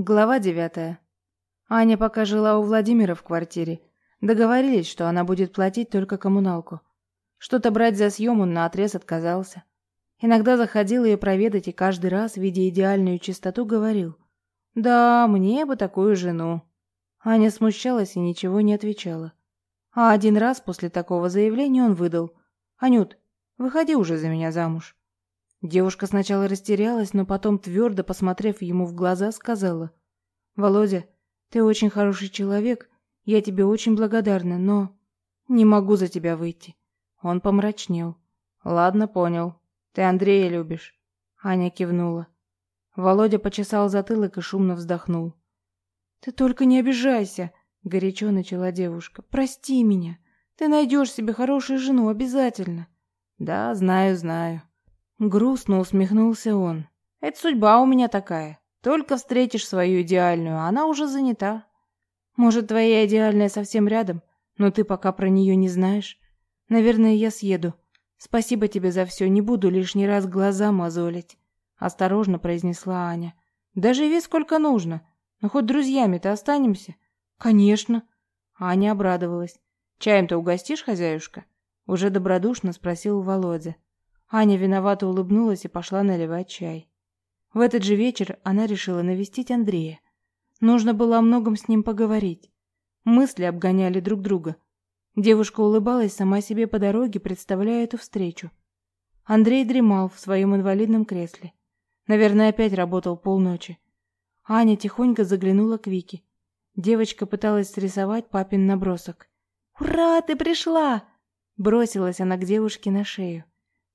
Глава девятая. Аня пока жила у Владимира в квартире. Договорились, что она будет платить только коммуналку. Что-то брать за съем он наотрез отказался. Иногда заходил ее проведать и каждый раз, видя идеальную чистоту, говорил. «Да, мне бы такую жену». Аня смущалась и ничего не отвечала. А один раз после такого заявления он выдал. «Анют, выходи уже за меня замуж». Девушка сначала растерялась, но потом, твердо посмотрев ему в глаза, сказала. «Володя, ты очень хороший человек, я тебе очень благодарна, но не могу за тебя выйти». Он помрачнел. «Ладно, понял. Ты Андрея любишь?» Аня кивнула. Володя почесал затылок и шумно вздохнул. «Ты только не обижайся!» — горячо начала девушка. «Прости меня. Ты найдешь себе хорошую жену обязательно». «Да, знаю, знаю». Грустно усмехнулся он. «Это судьба у меня такая. Только встретишь свою идеальную, а она уже занята. Может, твоя идеальная совсем рядом, но ты пока про нее не знаешь. Наверное, я съеду. Спасибо тебе за все, не буду лишний раз глаза мозолить», — осторожно произнесла Аня. «Да живи сколько нужно. Но хоть друзьями-то останемся». «Конечно». Аня обрадовалась. «Чаем-то угостишь, хозяюшка?» Уже добродушно спросил Володя. Аня виновато улыбнулась и пошла наливать чай. В этот же вечер она решила навестить Андрея. Нужно было о многом с ним поговорить. Мысли обгоняли друг друга. Девушка улыбалась сама себе по дороге, представляя эту встречу. Андрей дремал в своем инвалидном кресле. Наверное, опять работал полночи. Аня тихонько заглянула к Вике. Девочка пыталась срисовать папин набросок. «Ура, ты пришла!» Бросилась она к девушке на шею.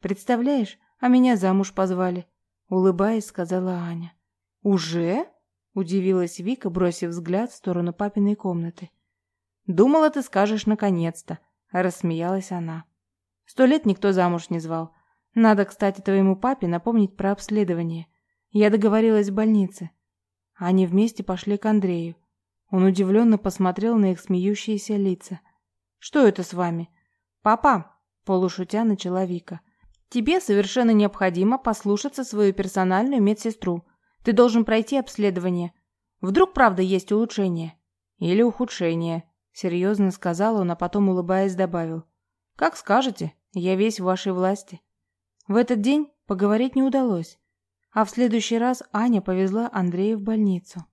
Представляешь, а меня замуж позвали, улыбаясь, сказала Аня. Уже? удивилась Вика, бросив взгляд в сторону папиной комнаты. Думала, ты скажешь наконец-то, рассмеялась она. Сто лет никто замуж не звал. Надо, кстати, твоему папе напомнить про обследование. Я договорилась в больнице. Они вместе пошли к Андрею. Он удивленно посмотрел на их смеющиеся лица. Что это с вами? Папа, полушутя начала Вика. Тебе совершенно необходимо послушаться свою персональную медсестру. Ты должен пройти обследование. Вдруг, правда, есть улучшение? Или ухудшение, серьезно сказал он, а потом, улыбаясь, добавил. Как скажете, я весь в вашей власти. В этот день поговорить не удалось, а в следующий раз Аня повезла Андрея в больницу.